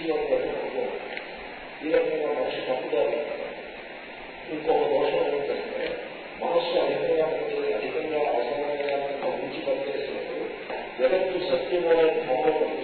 మనిషిలో ప్రజలు ఈ రకంగా మనిషి తప్పుదారు ఇంకొక దోషం ఏంటంటే మనస్సు అధికంగా అధికంగా అసమానంగా ఉంచి పనిచేసినప్పుడు జగత్తు సత్యమైన భావం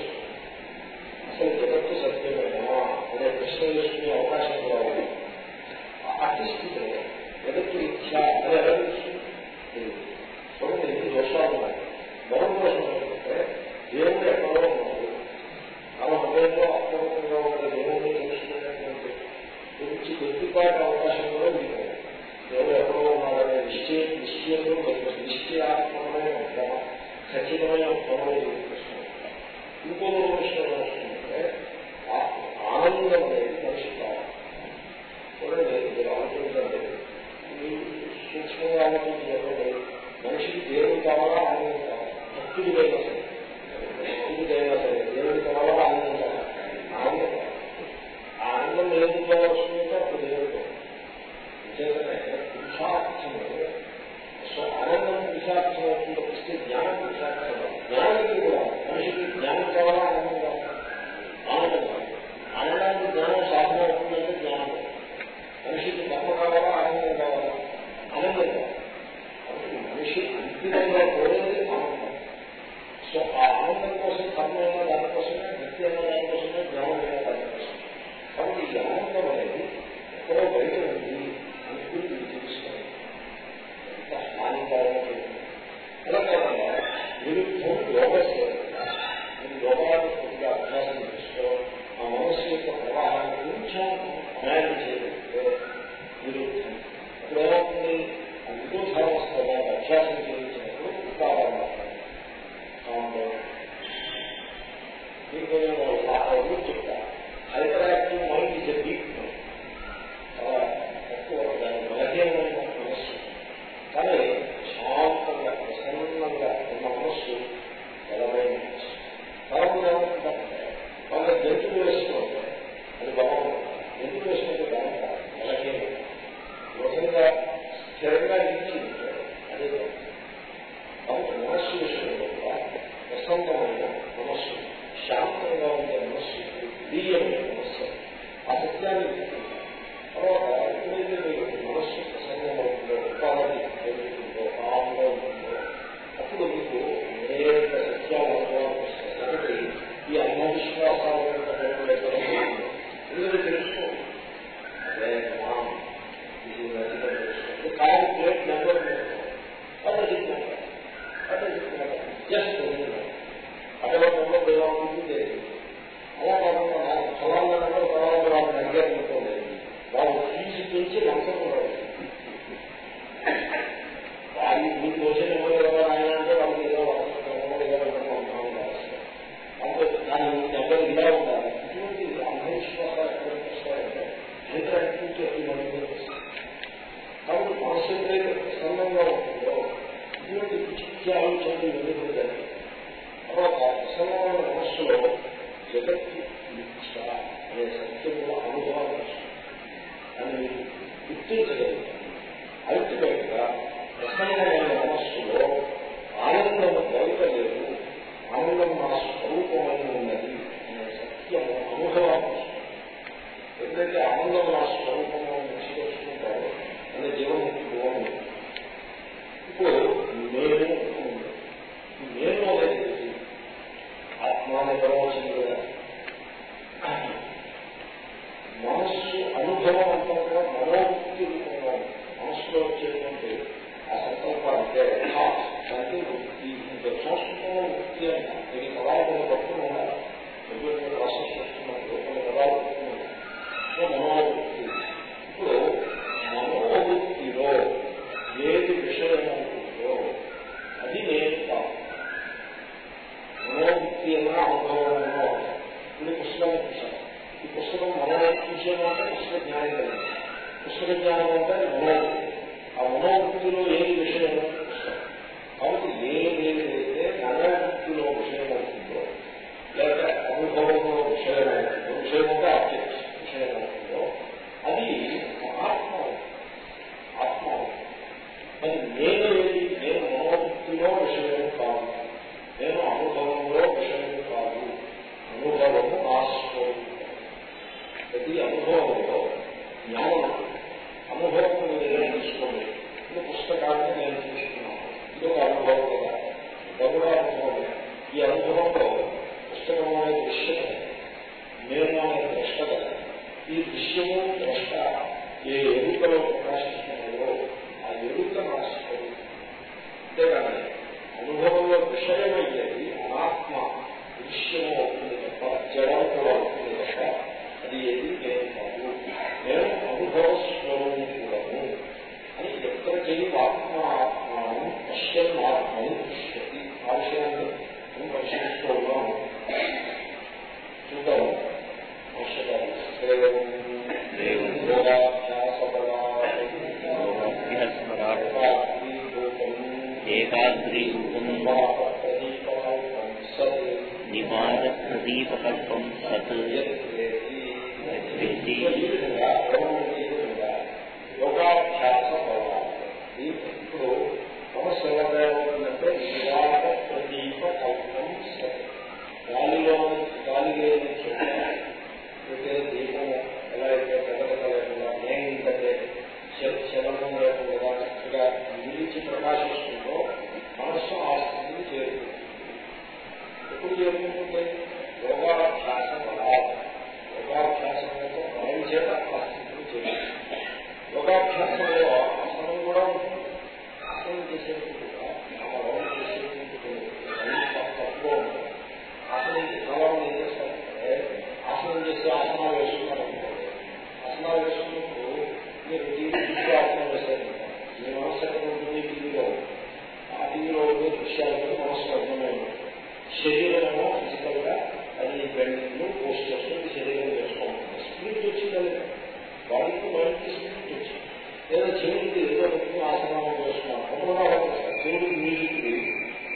ఏదో చెవికి ఏదో వ్యక్తి ఆశ్రమం చేస్తున్నాం. చెవికి నీటికి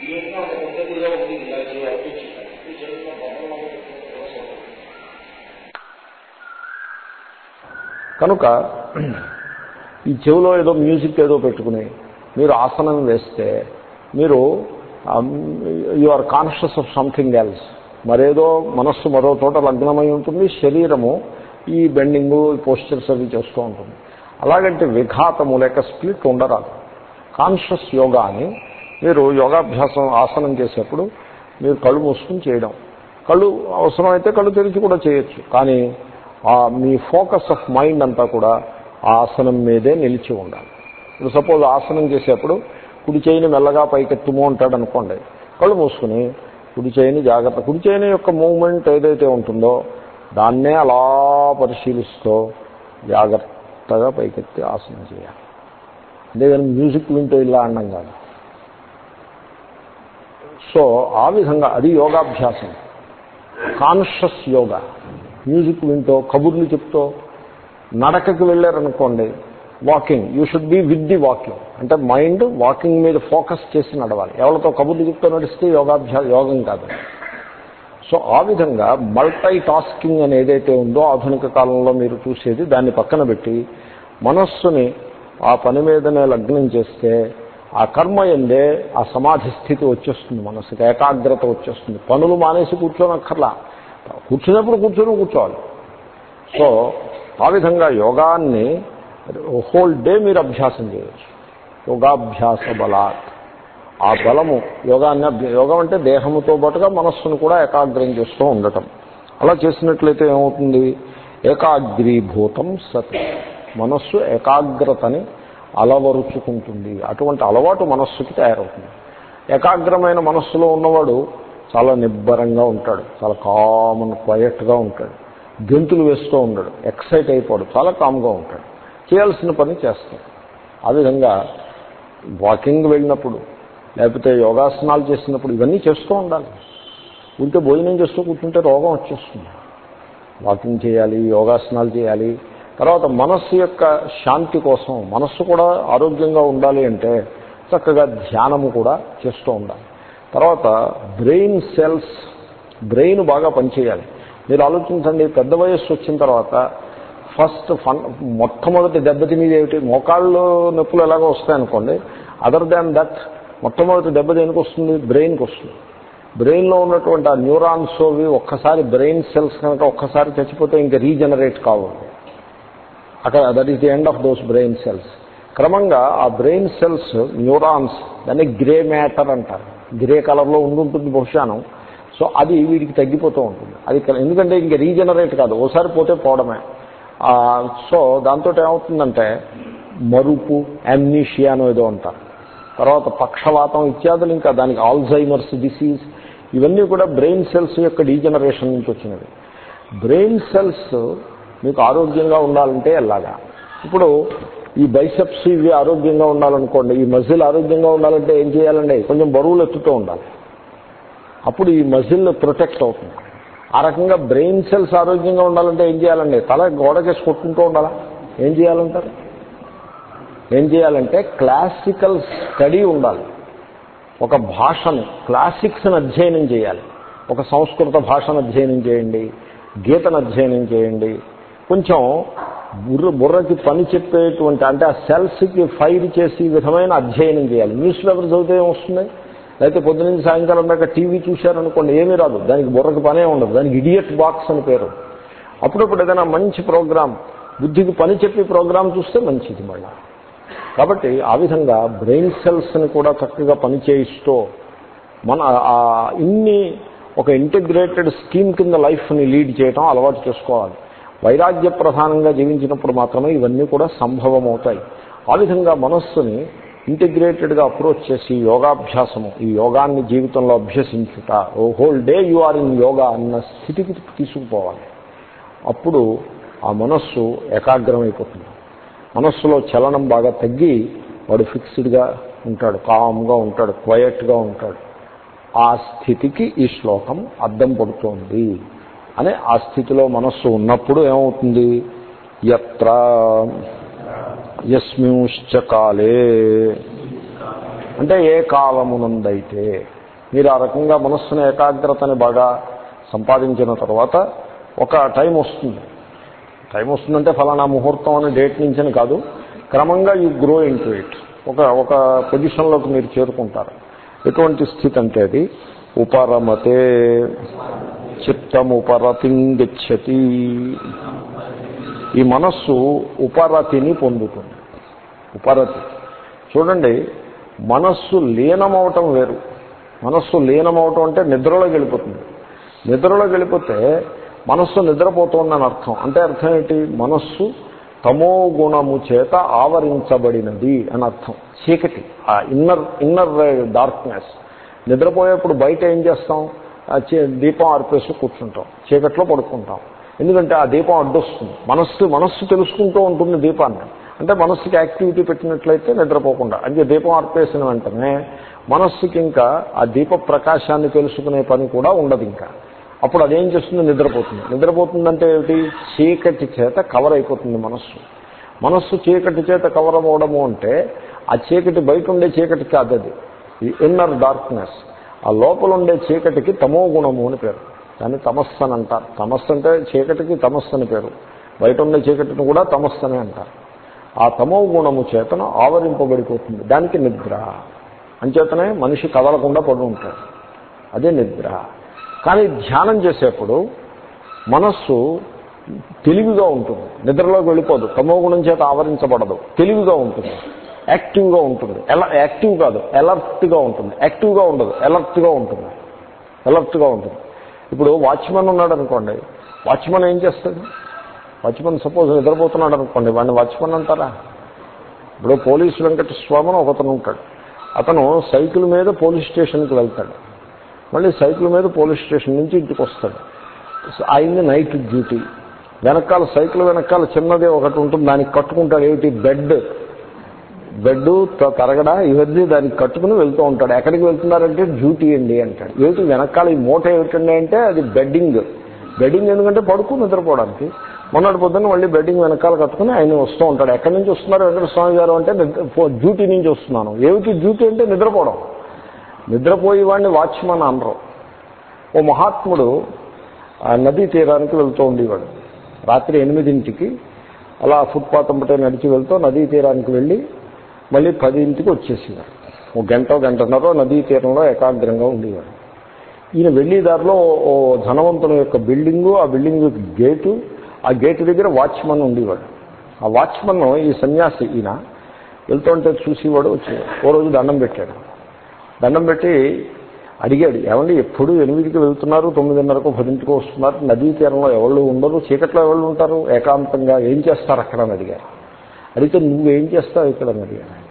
ఈ యొక్క ఒక పద్ధతిగా ఉంది ఇలా అనిపించింది కనుక ఈ చెవిలో ఏదో మ్యూజిక్ ఏదో పెట్టుకుని మీరు ఆసనం వేస్తే మీరు you are conscious of something else మరేదో మనస్సు మరో చోట లగ్నమై ఉంటుంది శరీరము ఈ బెండింగు పోస్చర్స్ అవి చేస్తూ ఉంటుంది. అలాగంటే విఘాతము లేక స్ప్లిట్ ఉండరాదు. కాన్షియస్ యోగా అని మీరు యోగాభ్యాసం ఆసనం చేసేప్పుడు మీరు కళ్ళు మూసుకుని చేయడం. కళ్ళు అవసరమైతే కళ్ళు తెరిచి కూడా చేయొచ్చు. కానీ మీ ఫోకస్ ఆఫ్ మైండ్ అంతా కూడా ఆ ఆసనం మీదే నిలిచి ఉండాలి. ఇప్పుడు సపోజ్ ఆసనం చేసేప్పుడు కుడి చేయిని మెల్లగా పైకెత్తుము అంటాడు అనుకోండి కళ్ళు మూసుకుని కుడి చేయిని జాగ్రత్త కుడి చేయిని యొక్క మూమెంట్ ఏదైతే ఉంటుందో దాన్నే అలా పరిశీలిస్తూ జాగ్రత్త జాగ్రత్తగా పైకెత్తి ఆసనం చేయాలి. అంతేగాని మ్యూజిక్ వింటూ ఇలా అనడం కాదు. సో ఆ విధంగా అది యోగాభ్యాసం. కాన్షియస్ యోగా. మ్యూజిక్ వింటూ కబుర్లు చెప్తూ నడకకి వెళ్ళారనుకోండి walking. You should be with the walking. అంటే మైండ్ వాకింగ్ మీద ఫోకస్ చేసి నడవాలి. ఎవరితో కబుర్లు చెప్తూ నడిస్తే యోగాభ్యా యోగం కాదు. సో ఆ విధంగా మల్టీ టాస్కింగ్ అని ఏదైతే ఉందో ఆధునిక కాలంలో మీరు చూసేది దాన్ని పక్కన పెట్టి మనస్సుని ఆ పని మీదనే లగ్నం చేస్తే ఆ కర్మ ఎందే ఆ సమాధి స్థితి వచ్చేస్తుంది మనసుకి ఏకాగ్రత వచ్చేస్తుంది. పనులు మానేసి కూర్చోనక్కర్లా కూర్చున్నప్పుడు కూర్చొని కూర్చోవాలి. సో ఆ విధంగా యోగాన్ని హోల్ డే మీరు అభ్యాసం చేయొచ్చు. యోగాభ్యాస బలాత్. ఆ బలము యోగాన్ని యోగం అంటే దేహముతో పాటుగా మనస్సును కూడా ఏకాగ్రం చేస్తూ ఉండటం. అలా చేసినట్లయితే ఏమవుతుంది? ఏకాగ్రీభూతం సత్. మనస్సు ఏకాగ్రతని అలవరుచుకుంటుంది. అటువంటి అలవాటు మనస్సుకి తయారవుతుంది. ఏకాగ్రమైన మనస్సులో ఉన్నవాడు చాలా నిబ్బరంగా ఉంటాడు. చాలా కామన్ క్వయట్గా ఉంటాడు. గెంతులు వేస్తూ ఉండడు. ఎక్సైట్ అయిపోడు. చాలా కామ్గా ఉంటాడు. చేయాల్సిన పని చేస్తాడు. ఆ విధంగా వాకింగ్ వెళ్ళినప్పుడు లేకపోతే యోగాసనాలు చేసినప్పుడు ఇవన్నీ చేస్తూ ఉండాలి. ఉంటే భోజనం చేస్తూ కూర్చుంటే రోగం వచ్చేస్తుంది. వాకింగ్ చేయాలి యోగాసనాలు చేయాలి. తర్వాత మనస్సు యొక్క శాంతి కోసం మనస్సు కూడా ఆరోగ్యంగా ఉండాలి అంటే చక్కగా ధ్యానము కూడా చేస్తూ ఉండాలి. తర్వాత బ్రెయిన్ సెల్స్ బ్రెయిన్ బాగా పనిచేయాలి. మీరు ఆలోచించండి పెద్ద వయస్సు వచ్చిన తర్వాత ఫస్ట్ ఫన్ మొట్టమొదటి దెబ్బతినేది ఏమిటి? మోకాళ్ళు నొప్పులు ఎలాగో వస్తాయనుకోండి. అదర్ దాన్ దట్ మొట్టమొదటి దెబ్బ దేనికి వస్తుంది? బ్రెయిన్కి వస్తుంది. బ్రెయిన్లో ఉన్నటువంటి ఆ న్యూరాన్స్ అవి ఒక్కసారి బ్రెయిన్ సెల్స్ కనుక ఒక్కసారి చచ్చిపోతే ఇంకా రీజనరేట్ కావు. అక్కడ that is the end of those brain cells క్రమంగా ఆ బ్రెయిన్ సెల్స్ న్యూరాన్స్ దాన్ని గ్రే మ్యాటర్ అంటారు. గ్రే కలర్లో ఉండుంటుంది బహుశాను. సో అది వీడికి తగ్గిపోతూ ఉంటుంది. అది ఎందుకంటే ఇంకా రీజనరేట్ కాదు. ఓసారి పోతే పోవడమే. సో దాంతో ఏమవుతుందంటే మరుపు అమ్నీషియా ఏదో అంటారు. తర్వాత పక్షవాతం ఇత్యాదులు ఇంకా దానికి ఆల్జైమర్స్ డిసీజ్ ఇవన్నీ కూడా బ్రెయిన్ సెల్స్ యొక్క డీజనరేషన్ నుంచి వచ్చినవి. బ్రెయిన్ సెల్స్ మీకు ఆరోగ్యంగా ఉండాలంటే ఎలాగా? ఇప్పుడు ఈ బైసెప్స్ ఇవి ఆరోగ్యంగా ఉండాలనుకోండి ఈ మజిల్ ఆరోగ్యంగా ఉండాలంటే ఏం చేయాలండి? కొంచెం బరువులు ఎత్తుతూ ఉండాలి. అప్పుడు ఈ మజిల్ ప్రొటెక్ట్ అవుతుంది. ఆ రకంగా బ్రెయిన్ సెల్స్ ఆరోగ్యంగా ఉండాలంటే ఏం చేయాలండి? తల గోడకేసి కొట్టుకుంటూ ఉండాలా? ఏం చేయాలంటారు? ఏం చేయాలంటే క్లాసికల్ స్టడీ ఉండాలి. ఒక భాషను క్లాసిక్స్ని అధ్యయనం చేయాలి. ఒక సంస్కృత భాషను అధ్యయనం చేయండి గీతను అధ్యయనం చేయండి. కొంచెం బుర్ర బుర్రకి పని చెప్పేటువంటి అంటే ఆ సెల్స్కి ఫైర్ చేసి ఈ విధమైన అధ్యయనం చేయాలి. న్యూస్ పేపర్ చదివితే ఏమొస్తుంది? లేకపోతే పొద్దునుంచి సాయంకాలం దాకా టీవీ చూశారనుకోండి ఏమీ రాదు. దానికి బుర్రకి పనే ఉండదు. దానికి ఇడియట్ బాక్స్ అని పేరు. అప్పుడప్పుడు ఏదైనా మంచి ప్రోగ్రాం బుద్ధికి పని చెప్పి ప్రోగ్రాం చూస్తే మంచిది మళ్ళీ. కాబట్టి ఆ విధంగా బ్రెయిన్ సెల్స్ని కూడా చక్కగా పనిచేయిస్తూ మన ఇన్ని ఒక ఇంటిగ్రేటెడ్ స్కీమ్ కింద లైఫ్ని లీడ్ చేయటం అలవాటు చేసుకోవాలి. వైరాగ్య ప్రధానంగా జీవించినప్పుడు మాత్రమే ఇవన్నీ కూడా సంభవం అవుతాయి ఆ విధంగా మనస్సుని ఇంటిగ్రేటెడ్గా అప్రోచ్ చేసి యోగాభ్యాసము ఈ యోగాన్ని జీవితంలో అభ్యసించుట ఓ whole day you are in yoga అన్న స్థితికి తీసుకుపోవాలి. అప్పుడు ఆ మనస్సు ఏకాగ్రమైపోతుంది. మనస్సులో చలనం బాగా తగ్గి వాడు ఫిక్స్డ్గా ఉంటాడు కామ్గా ఉంటాడు క్వయట్గా ఉంటాడు. ఆ స్థితికి ఈ శ్లోకం అద్దం పడుతోంది అని ఆ స్థితిలో మనస్సు ఉన్నప్పుడు ఏమవుతుంది? ఎత్ర యస్మింశ్చ కాలే. అంటే ఏ కాలమునందైతే మీరు ఆ రకంగా మనస్సుని ఏకాగ్రతని బాగా సంపాదించిన తర్వాత ఒక టైం వస్తుంది. టైం వస్తుందంటే ఫలానా ముహూర్తం అనే డేట్ నుంచి కాదు. క్రమంగా you grow into it. ఒక ఒక పొజిషన్లోకి మీరు చేరుకుంటారు. ఎటువంటి స్థితి అంటే అది? ఉపరమతే చిత్తముపరతింగచ్చతి. ఈ మనస్సు ఉపరతిని పొందుతుంది. ఉపరతి. చూడండి మనస్సు లీనమవటం వేరు. మనస్సు లీనమవటం అంటే నిద్రలోకి వెళ్ళిపోతుంది నిద్రలోకి వెళ్ళిపోతే మనస్సు నిద్రపోతోందని అర్థం. అంటే అర్థం ఏంటి? మనస్సు తమో గుణము చేత ఆవరించబడినది అని అర్థం. చీకటి ఆ ఇన్నర్ ఇన్నర్ డార్క్నెస్. నిద్రపోయేప్పుడు బయట ఏం చేస్తాం? దీపం ఆర్పేసి కూర్చుంటాం. చీకట్లో పడుకుంటాం. ఎందుకంటే ఆ దీపం అడ్డొస్తుంది. మనస్సు మనస్సు తెలుసుకుంటూ ఉంటుంది దీపాన్ని. అంటే మనస్సుకి యాక్టివిటీ పెట్టినట్లయితే నిద్రపోకుండా. అంటే దీపం ఆర్పేసిన వెంటనే మనస్సుకి ఇంకా ఆ దీప ప్రకాశాన్ని తెలుసుకునే పని కూడా ఉండదు ఇంకా. అప్పుడు అదేం చేస్తుంది? నిద్రపోతుంది. నిద్రపోతుందంటే ఏమిటి? చీకటి చేత కవర్ అయిపోతుంది మనస్సు. మనస్సు చీకటి చేత కవర్ అవ్వడము అంటే ఆ చీకటి బయట ఉండే చీకటి కాదు అది. ఇన్నర్ డార్క్నెస్ ఆ లోపల ఉండే చీకటికి తమో గుణము అని పేరు. దాన్ని తమస్సు అని అంటారు. తమస్సు అంటే చీకటికి తమస్సు అని పేరు. బయట ఉండే చీకటిని కూడా తమస్సు అని అంటారు. ఆ తమో గుణము చేతను ఆవరింపబడిపోతుంది. దానికి నిద్ర. అంచేతనే మనిషి కదలకుండా పడి ఉంటాడు అదే నిద్ర. కానీ ధ్యానం చేసేప్పుడు మనస్సు తెలివిగా ఉంటుంది. నిద్రలోకి వెళ్ళిపోదు. తమోగుణం చేత ఆవరించబడదు. తెలివిగా ఉంటుంది. యాక్టివ్గా ఉంటుంది. ఎలా యాక్టివ్ కాదు. ఎలర్ట్గా ఉంటుంది. యాక్టివ్గా ఉండదు. ఎలర్ట్గా ఉంటుంది. ఎలర్ట్గా ఉంటుంది. ఇప్పుడు వాచ్మెన్ ఉన్నాడు అనుకోండి. వాచ్మెన్ ఏం చేస్తుంది? వాచ్మెన్ సపోజ్ నిద్రపోతున్నాడు అనుకోండి. వాడిని వాచ్మెన్ అంటారా? ఇప్పుడు పోలీసు వెంకటస్వామి అని ఒకతను ఉంటాడు. అతను సైకిల్ మీద పోలీస్ స్టేషన్కి వెళ్తాడు. మళ్ళీ సైకిల్ మీద పోలీస్ స్టేషన్ నుంచి ఇంటికి వస్తాడు. ఆయన్ని నైట్ డ్యూటీ. వెనకాల సైకిల్ వెనకాల చిన్నది ఒకటి ఉంటుంది. దానికి కట్టుకుంటాడు. ఏమిటి? బెడ్. బెడ్ త- ఇవన్నీ దానికి కట్టుకుని వెళ్తూ ఉంటాడు. ఎక్కడికి వెళ్తున్నారంటే డ్యూటీ అండి అంటాడు. ఏమిటి? వెనకాల ఈ మూట ఏమిటండి అంటే అది బెడ్డింగ్. బెడ్డింగ్ ఎందుకంటే పడుకుని నిద్రపోవడానికి. మొన్నటి పొద్దున్న మళ్ళీ బెడ్డింగ్ వెనకాల కట్టుకుని ఆయన వస్తూ ఉంటాడు. ఎక్కడి నుంచి వస్తున్నారు వెంకటస్వామి గారు అంటే డ్యూటీ నుంచి వస్తున్నాను. ఏమిటి డ్యూటీ అంటే నిద్రపోవడం. నిద్రపోయేవాడిని వాచ్మన్ అనరు. ఓ మహాత్ముడు ఆ నదీ తీరానికి వెళ్తూ ఉండేవాడు. రాత్రి ఎనిమిదింటికి అలా ఫుట్పాత్ అంబటే నడిచి వెళ్తూ నదీ తీరానికి వెళ్ళి మళ్ళీ పదింటికి వచ్చేసేవాడు ఓ గంట గంటన్నర నదీ తీరంలో ఏకాగ్రంగా ఉండేవాడు ఈయన వెళ్ళేదారిలో ఓ ధనవంతుని యొక్క బిల్డింగు ఆ బిల్డింగ్ గేటు ఆ గేటు దగ్గర వాచ్మన్ ఉండేవాడు. ఆ వాచ్మన్ ఈ సన్యాసి ఈయన వెళ్తుంటే చూసేవాడు వచ్చేవాడు. ఓ రోజు దండం పెట్టాడు. దండం పెట్టి అడిగాడు ఏమండి ఎప్పుడు ఎనిమిదికి వెళ్తున్నారు? తొమ్మిదిన్నరకు పదింటికి వస్తున్నారు? నదీ తీరంలో ఎవరు ఉండరు? చీకట్లో ఎవరు ఉంటారు? ఏకాంతంగా ఏం చేస్తారు అక్కడ? అని అడిగారు. అడిగితే నువ్వేం చేస్తావు ఇక్కడ? అని అడిగాను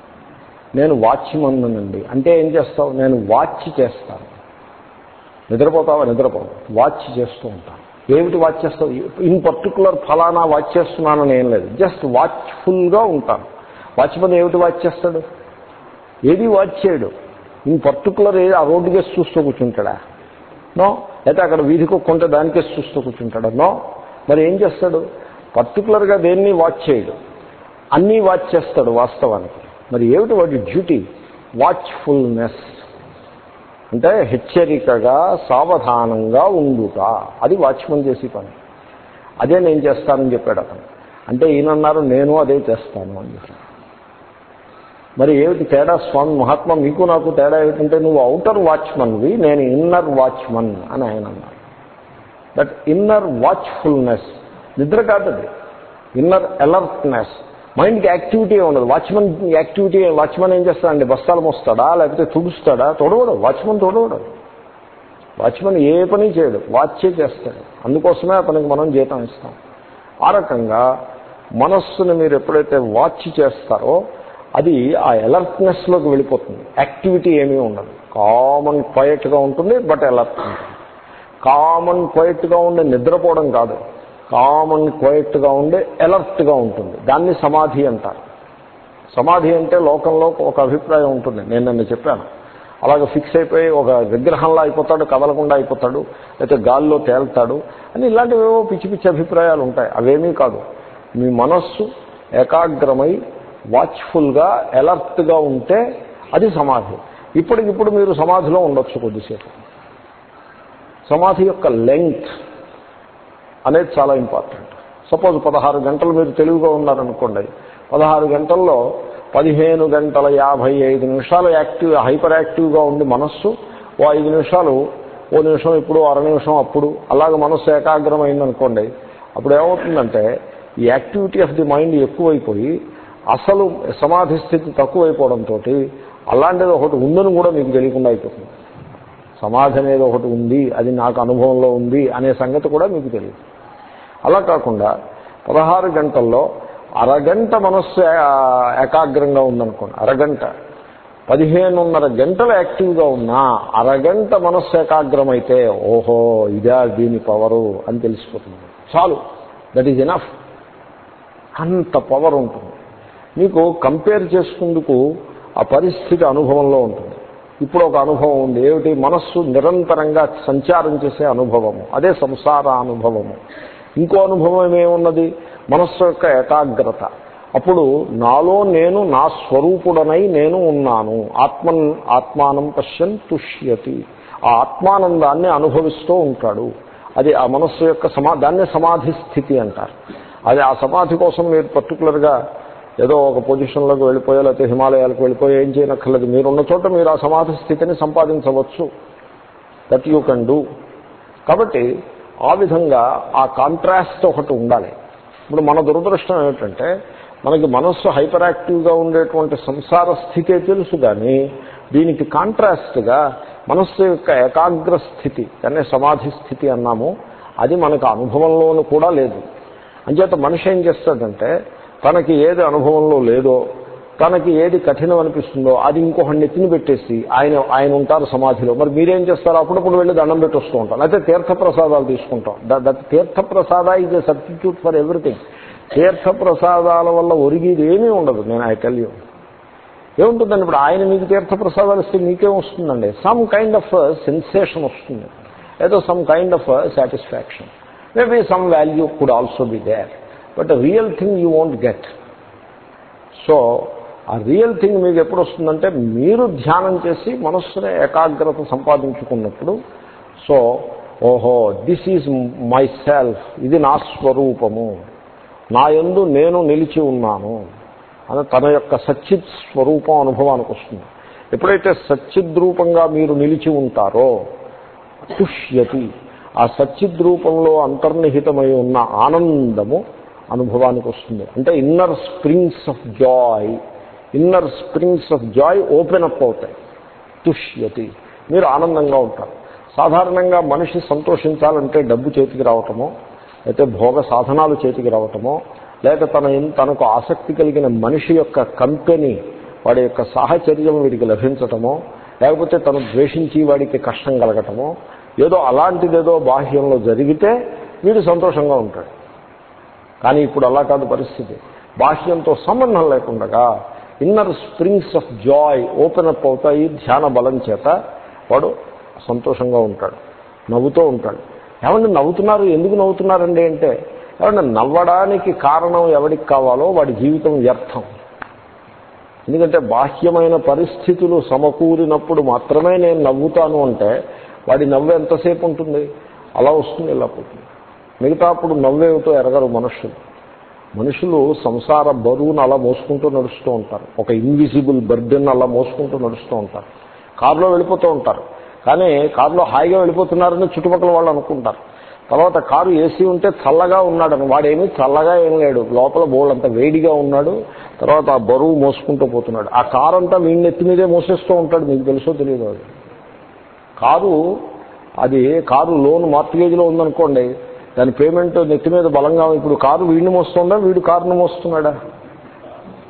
నేను వాచ్మన్ అండి అంటే ఏం చేస్తావు? నేను వాచ్ చేస్తాను. నిద్రపోతావా? నిద్రపోవు. వాచ్ చేస్తూ ఉంటాను. ఏమిటి వాచ్ చేస్తావు? ఇన్ పర్టికులర్ ఫలానా వాచ్ చేస్తున్నానని ఏం లేదు. జస్ట్ వాచ్ఫుల్గా ఉంటాను. వాచ్మన్ ఏమిటి వాచ్ చేస్తాడు? ఏది వాచ్ చేయడు. ఇన్ పర్టికులర్ ఏది ఆ రోడ్డు కేసు చూస్తూ కూర్చుంటాడా? నో. అయితే అక్కడ వీధికి కొంటే దానికేసి చూస్తూ కూర్చుంటాడా? నో. మరి ఏం చేస్తాడు? పర్టికులర్గా దేన్ని వాచ్ చేయడు. అన్నీ వాచ్ చేస్తాడు వాస్తవానికి. మరి ఏమిటి వాటి డ్యూటీ వాచ్ఫుల్నెస్ అంటే హెచ్చరికగా సావధానంగా ఉండుట. అది వాచ్మన్ చేసే పని. అదే నేను చేస్తానని చెప్పాడు అతను. అంటే ఈయనన్నారు నేను అదే చేస్తాను అని చెప్పాను మరి ఏమిటి తేడా? స్వామి మహాత్మ మీకు నాకు తేడా ఏమిటంటే నువ్వు అవుటర్ వాచ్మన్వి నేను ఇన్నర్ వాచ్మన్ అని ఆయన అన్నారు. దట్ ఇన్నర్ వాచ్ఫుల్నెస్ నిద్ర కాదది. ఇన్నర్ అలర్ట్నెస్ మైండ్కి యాక్టివిటీ ఉండదు. వాచ్మన్ యాక్టివిటీ వాచ్మన్ ఏం చేస్తాడండి? బస్తాలు మోస్తాడా? లేకపోతే తుడుస్తాడా? తొడవడు. వాచ్మన్ తొడవడు. వాచ్మన్ ఏ పని చేయడు. వాచే చేస్తాడు. అందుకోసమే అతనికి మనం జీతం ఇస్తాం. ఆ రకంగా మనస్సును మీరు ఎప్పుడైతే వాచ్ చేస్తారో అది ఆ అలర్ట్నెస్లోకి వెళ్ళిపోతుంది. యాక్టివిటీ ఏమీ ఉండదు. కామన్ క్వయట్గా ఉంటుంది బట్ అలర్ట్ ఉంటుంది. కామన్ క్వయట్గా ఉండే నిద్రపోవడం కాదు. కామన్ క్వయట్గా ఉండే అలర్ట్గా ఉంటుంది. దాన్ని సమాధి అంటారు. సమాధి అంటే లోకంలో ఒక అభిప్రాయం ఉంటుంది. నేను నిన్న చెప్పాను. అలాగే ఫిక్స్ అయిపోయి ఒక విగ్రహంలో అయిపోతాడు కదలకుండా అయిపోతాడు లేకపోతే గాల్లో తేల్తాడు అని ఇలాంటివేవో పిచ్చి పిచ్చి అభిప్రాయాలు ఉంటాయి. అవేమీ కాదు. మీ మనస్సు ఏకాగ్రమై వాచ్ఫుల్గా ఎలర్ట్గా ఉంటే అది సమాధి. ఇప్పటికిప్పుడు మీరు సమాధిలో ఉండొచ్చు కొద్దిసేపు. సమాధి యొక్క లెంగ్త్ అనేది చాలా ఇంపార్టెంట్ సపోజ్ పదహారు గంటలు మీరు తెలివిగా ఉన్నారనుకోండి. పదహారు గంటల్లో పదిహేను గంటల యాభై ఐదు నిమిషాలు యాక్టివ్ హైపర్ యాక్టివ్గా ఉంది మనస్సు ఓ ఐదు నిమిషాలు ఓ నిమిషం ఇప్పుడు అర నిమిషం అప్పుడు అలాగ మనస్సు ఏకాగ్రం అయిందనుకోండి అప్పుడు ఏమవుతుందంటే ఈ యాక్టివిటీ ఆఫ్ ది మైండ్ ఎక్కువైపోయి అసలు సమాధి స్థితి తక్కువైపోవడంతో అలాంటిది ఒకటి ఉందని కూడా మీకు తెలియకుండా అయిపోతుంది. సమాధి అనేది ఒకటి ఉంది అది నాకు అనుభవంలో ఉంది అనే సంగతి కూడా మీకు తెలియదు. అలా కాకుండా పదహారు గంటల్లో అరగంట మనస్సు ఏకాగ్రంగా ఉందనుకోండి. అరగంట. పదిహేనున్నర గంటలు యాక్టివ్గా ఉన్నా అరగంట మనస్సు ఏకాగ్రమైతే ఓహో ఇదా దీని పవరు అని తెలిసిపోతుంది. చాలు. That is enough. అంత పవర్ ఉంటుంది. మీకు కంపేర్ చేసుకుందుకు ఆ పరిస్థితి అనుభవంలో ఉంటుంది. ఇప్పుడు ఒక అనుభవం ఉంది. ఏమిటి? మనస్సు నిరంతరంగా సంచారం చేసే అనుభవము. అదే సంసార అనుభవము. ఇంకో అనుభవం ఏమున్నది? మనస్సు యొక్క ఏకాగ్రత. అప్పుడు నాలో నేను నా స్వరూపుడనై నేను ఉన్నాను. ఆత్మన్ ఆత్మానం పశ్యన్ తుష్యతి. ఆ ఆత్మానందాన్ని అనుభవిస్తూ ఉంటాడు. అది ఆ మనస్సు యొక్క సమా దాన్నే సమాధి స్థితి అంటారు. అది ఆ సమాధి కోసం మీరు పర్టికులర్గా ఏదో ఒక పొజిషన్లోకి వెళ్ళిపోయో లేకపోతే హిమాలయాలకు వెళ్ళిపోయో ఏం చేయనక్కర్లేదు. మీరున్న చోట మీరు ఆ సమాధి స్థితిని సంపాదించవచ్చు. దట్ యూ కెన్ డూ కాబట్టి ఆ విధంగా ఆ కాంట్రాస్ట్ ఒకటి ఉండాలి. ఇప్పుడు మన దురదృష్టం ఏమిటంటే మనకి మనస్సు హైపర్ యాక్టివ్గా ఉండేటువంటి సంసార స్థితే తెలుసు కానీ దీనికి కాంట్రాస్ట్గా మనస్సు యొక్క ఏకాగ్ర స్థితి అనే సమాధి స్థితి అన్నాము. అది మనకు అనుభవంలోనూ కూడా లేదు. అంచేత మనిషి ఏం చేస్తాడంటే తనకి ఏది అనుభవంలో లేదో తనకి ఏది కఠినం అనిపిస్తుందో అది ఇంకొకటి నెత్తిని పెట్టేసి ఆయన ఆయన ఉంటారు సమాధిలో. మరి మీరేం చేస్తారు? అప్పుడప్పుడు వెళ్ళి దండం పెట్టొస్తూ ఉంటాం. అయితే తీర్థప్రసాదాలు తీసుకుంటాం. That tirthaprasada is a substitute for everything తీర్థప్రసాదాల వల్ల ఒరిగేది ఏమీ ఉండదు నేను ఐ టెల్ యూ ఏముంటుందండి? ఇప్పుడు ఆయన మీకు తీర్థప్రసాదాలు ఇస్తే మీకేం వస్తుందండి? సమ్ కైండ్ ఆఫ్ సెన్సేషన్ వస్తుంది. ఏదో some kind of satisfaction maybe some value could also be there but real thing you won't get. So ఆ రియల్ థింగ్ మీకు ఎప్పుడు వస్తుందంటే మీరు ధ్యానం చేసి మనస్సుని ఏకాగ్రత సంపాదించుకున్నప్పుడు సో ఓహో దిస్ ఈజ్ మై సెల్ఫ్ ఇది నా స్వరూపము నా యందు నేను నిలిచి ఉన్నాను అని తన యొక్క సచ్చిత్ స్వరూపం అనుభవానికి వస్తుంది. ఎప్పుడైతే సచ్చిద్రూపంగా మీరు నిలిచి ఉంటారో తుష్యతి ఆ సచ్చిద్రూపంలో అంతర్నిహితమై ఉన్న ఆనందము అనుభవానికి వస్తుంది. అంటే inner springs of joy inner springs of joy open up అవుతాయి. తుష్యతి. మీరు ఆనందంగా ఉంటారు. సాధారణంగా మనిషి సంతోషించాలంటే డబ్బు చేతికి రావటమో అయితే భోగ సాధనాలు చేతికి రావటమో లేక తన తనకు ఆసక్తి కలిగిన మనిషి యొక్క కంపెనీ వాడి యొక్క సాహచర్యం వీడికి లభించటమో లేకపోతే తను ద్వేషించి వాడికి కష్టం కలగటమో ఏదో అలాంటిదేదో బాహ్యంలో జరిగితే వీడు సంతోషంగా ఉంటాడు. కానీ ఇప్పుడు అలా కాదు పరిస్థితి. బాహ్యంతో సంబంధం లేకుండా inner springs of joy open up అవుతాయి ధ్యాన బలం చేత. వాడు సంతోషంగా ఉంటాడు నవ్వుతూ ఉంటాడు. ఏమంటే నవ్వుతున్నారు? ఎందుకు నవ్వుతున్నారండి అంటే ఏమంటే నవ్వడానికి కారణం ఎవరికి కావాలో వాడి జీవితం వ్యర్థం. ఎందుకంటే బాహ్యమైన పరిస్థితులు సమకూరినప్పుడు మాత్రమే నేను నవ్వుతాను అంటే వాడి నవ్వు ఎంతసేపు ఉంటుంది? అలా వస్తుంది ఇలా పోతుంది. మిగతా అప్పుడు నవ్వేమిటో ఎరగరు మనుషులు. మనుషులు సంసార బరువును అలా మోసుకుంటూ నడుస్తూ ఉంటారు. ఒక ఇన్విజిబుల్ బర్డెన్ అలా మోసుకుంటూ నడుస్తూ ఉంటారు. కారులో వెళ్ళిపోతూ ఉంటారు. కానీ కారులో హాయిగా వెళ్ళిపోతున్నారని చుట్టుపక్కల వాళ్ళు అనుకుంటారు. తర్వాత కారు ఏసీ ఉంటే చల్లగా ఉన్నాడని వాడేమీ చల్లగా ఏం లేడు. లోపల బోల్డ్ అంతా వేడిగా ఉన్నాడు. తర్వాత ఆ బరువు మోసుకుంటూ పోతున్నాడు. ఆ కారు అంతా మీ నెత్తి మీదే మోసేస్తూ ఉంటాడు. మీకు తెలుసో తెలియదు కారు అది కారు లోన్ మార్టిగేజ్లో ఉందనుకోండి దాని పేమెంట్ నెత్తి మీద బలంగా ఇప్పుడు కారు వీడిని మోస్తుందా? వీడు కారును మోస్తున్నాడా?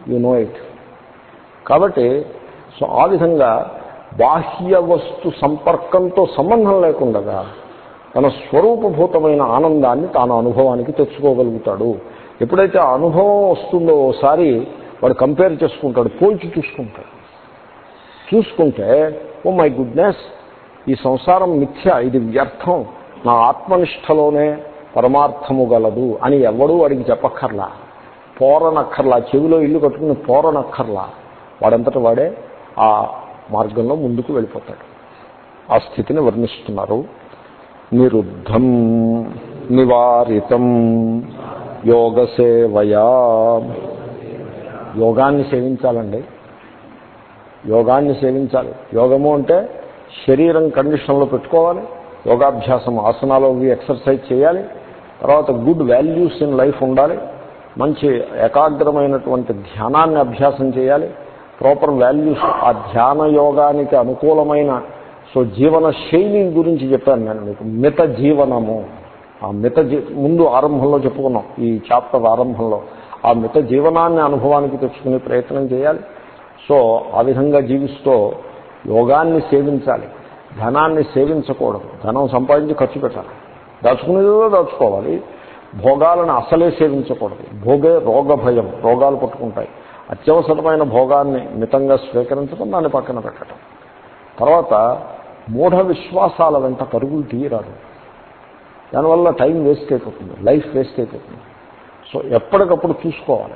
యు నో ఇట్ కాబట్టి సో ఆ విధంగా బాహ్య వస్తు సంపర్కంతో సంబంధం లేకుండా తన స్వరూపభూతమైన ఆనందాన్ని తాను అనుభవానికి తెచ్చుకోగలుగుతాడు. ఎప్పుడైతే ఆ అనుభవం వస్తుందో ఓసారి వాడు కంపేర్ చేసుకుంటాడు పోల్చి చూసుకుంటాడు. చూసుకుంటే ఓ మై గుడ్నెస్ ఈ సంసారం మిథ్య ఇది వ్యర్థం. నా ఆత్మనిష్టలోనే పరమార్థము గలదు అని ఎవడూ వాడికి చెప్పక్కర్లా. పోరనక్కర్లా. చెవిలో ఇల్లు కట్టుకుని పోరనక్కర్లా. వాడంతట వాడే ఆ మార్గంలో ముందుకు వెళ్ళిపోతాడు. ఆ స్థితిని వర్ణిస్తున్నారు. నిరుద్ధం నివారితం యోగసేవయా. యోగాన్ని సేవించాలండి. యోగాన్ని సేవించాలి. యోగము అంటే శరీరం కండిషన్లో పెట్టుకోవాలి. యోగాభ్యాసం ఆసనాలు అవి ఎక్సర్సైజ్ చేయాలి. తర్వాత గుడ్ వాల్యూస్ ఇన్ లైఫ్ ఉండాలి. మంచి ఏకాగ్రమైనటువంటి ధ్యానాన్ని అభ్యాసం చేయాలి. ప్రాపర్ వాల్యూస్ ఆ ధ్యాన యోగానికి అనుకూలమైన సో జీవన శైలి గురించి చెప్పాను నేను మీకు. మిత జీవనము. ఆ మిత జీ ముందు ఆరంభంలో చెప్పుకున్నాం ఈ చాప్టర్ ఆరంభంలో. ఆ మిత జీవనాన్ని అనుభవానికి తెచ్చుకునే ప్రయత్నం చేయాలి. సో ఆ విధంగా జీవిస్తూ యోగాన్ని సేవించాలి. ధనాన్ని సేవించకూడదు. ధనం సంపాదించి ఖర్చు పెట్టాలి. దాచుకునేదో దాచుకోవాలి. భోగాలను అసలే సేవించకూడదు. భోగే రోగ భయం రోగాలు పట్టుకుంటాయి. అత్యవసరమైన భోగాన్ని మితంగా స్వీకరించడం దాన్ని పక్కన పెట్టడం. తర్వాత మూఢ విశ్వాసాల వెంట పరుగులు తీయరాదు. దానివల్ల టైం వేస్ట్ అయిపోతుంది. లైఫ్ వేస్ట్ అయిపోతుంది. సో ఎప్పటికప్పుడు చూసుకోవాలి.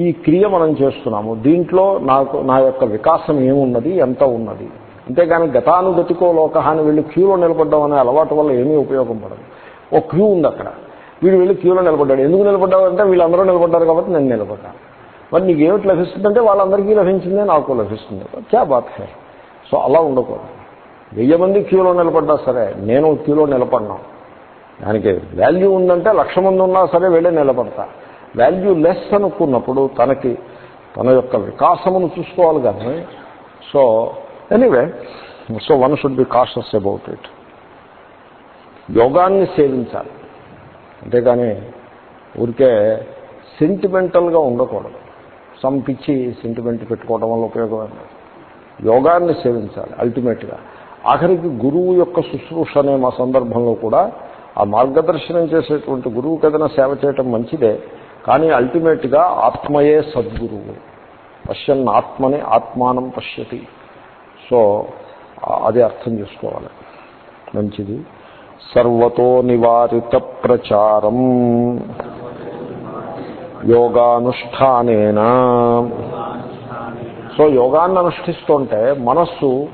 ఈ క్రియ మనం చేస్తున్నాము. దీంట్లో నాకు నా యొక్క వికాసం ఏమున్నది? ఎంత ఉన్నది? అంతేగాని గతానుగతికో లోకహాని వెళ్ళి క్యూలో నిలబడ్డం అనే అలవాటు వల్ల ఏమీ ఉపయోగం పడదు. ఓ క్యూ ఉంది అక్కడ. వీడు వెళ్ళి క్యూలో నిలబడ్డాడు. ఎందుకు నిలబడ్డావు అంటే వీళ్ళందరూ నిలబడ్డారు కాబట్టి నేను నిలబడ్డాను మరి నీకు ఏమిటి లభిస్తుందంటే వాళ్ళందరికీ లభించిందే నాకు లభిస్తుంది. క్యా బాత్ హే? సో అలా ఉండకూడదు. వెయ్యి మంది క్యూలో నిలబడ్డా సరే నేను క్యూలో నిలబడినా దానికి వాల్యూ ఉందంటే లక్ష మంది ఉన్నా సరే వెళ్ళే నిలబడతా. వాల్యూ లెస్ అనుకున్నప్పుడు తనకి తన యొక్క వికాసమును చూసుకోవాలి కానీ so anyway so one should be cautious about it యోగాన్ని సేవించాలి. అంతేగాని ఊరికే సెంటిమెంటల్గా ఉండకూడదు. సమ్ పిచ్చి సెంటిమెంట్ పెట్టుకోవడం వల్ల ఉపయోగం యోగాన్ని సేవించాలి అల్టిమేట్గా ఆఖరికి గురువు యొక్క శుశ్రూష అనే మా సందర్భంలో కూడా ఆ మార్గదర్శనం చేసేటువంటి గురువుకి ఏదైనా సేవ చేయటం మంచిదే కానీ అల్టిమేట్గా ఆత్మయే సద్గురువు. పశ్యన్ ఆత్మని ఆత్మానం పశ్యతి. సో అది అర్థం చేసుకోవాలి. మంచిది. సర్వతో నివారిత ప్రచారం. యోగానుష్ఠానేనా. సో యోగాన్ని అనుష్ఠిస్తుంటే మనస్సు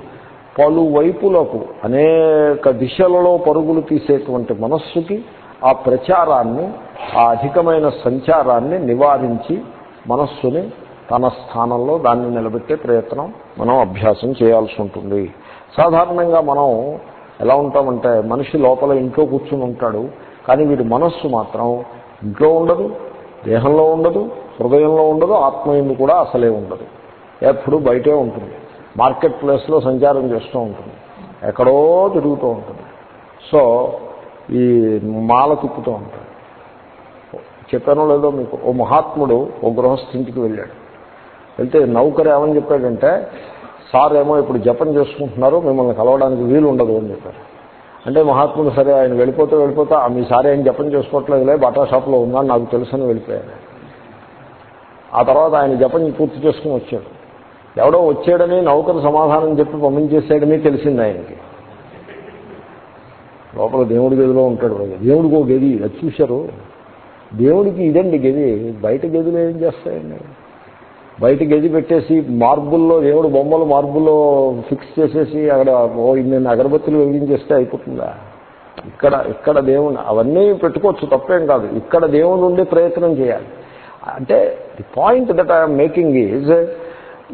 పలువైపులకు అనేక దిశలలో పరుగులు తీసేటువంటి మనస్సుకి ఆ ప్రచారాన్ని ఆ అధికమైన సంచారాన్ని నివారించి మనస్సుని తన స్థానంలో దాన్ని నిలబెట్టే ప్రయత్నం మనం అభ్యాసం చేయాల్సి ఉంటుంది. సాధారణంగా మనం ఎలా ఉంటామంటే మనిషి లోపల ఇంట్లో కూర్చుని ఉంటాడు కానీ వీడి మనస్సు మాత్రం ఇంట్లో ఉండదు దేహంలో ఉండదు హృదయంలో ఉండదు ఆత్మయందు కూడా అసలే ఉండదు. ఎప్పుడు బయటే ఉంటుంది. మార్కెట్ ప్లేస్లో సంచారం చేస్తూ ఉంటుంది. ఎక్కడో తిరుగుతూ ఉంటుంది. సో ఈ మాల తిప్పుతూ ఉంటాడు. చెప్పానో లేదో మీకు ఓ మహాత్ముడు ఓ గృహస్థింటికి వెళ్ళాడు. వెళ్తే నౌకరు ఏమని చెప్పాడంటే సార్ ఏమో ఇప్పుడు జపం చేసుకుంటున్నారు మిమ్మల్ని కలవడానికి వీలు ఉండదు అని చెప్పారు. అంటే మహాత్ముడు సరే ఆయన వెళ్ళిపోతే వెళ్ళిపోతా మీ సార్ ఏం జపం చేసుకోవట్లేదులే బట్టా షాప్లో ఉందని నాకు తెలుసని వెళ్ళిపోయాను ఆ తర్వాత ఆయన జపం పూర్తి చేసుకుని వచ్చాడు. ఎవడో వచ్చాడని నౌకరు సమాధానం చెప్పి పంపించేసాడని తెలిసింది ఆయనకి. లోపల దేవుడి గదిలో ఉంటాడు దేవుడికి ఒక గది అది చూశారు? దేవుడికి ఇదండి గది బయట గదిలో ఏం చేస్తాయండి? బయట గది పెట్టేసి మార్బుల్లో దేవుడు బొమ్మలు మార్బుల్లో ఫిక్స్ చేసేసి అక్కడ ఓ ఇన్ని అగరబత్తులు వెలిగించేస్తే అయిపోతుందా? ఇక్కడ ఇక్కడ దేవుని అవన్నీ పెట్టుకోవచ్చు తప్పేం కాదు. ఇక్కడ దేవుని ఉండే ప్రయత్నం చేయాలి. అంటే the point that I'm making is